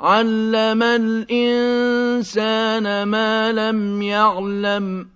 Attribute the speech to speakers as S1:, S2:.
S1: عَلَّمَ الْإِنسَانَ مَا لَمْ يَعْلَمْ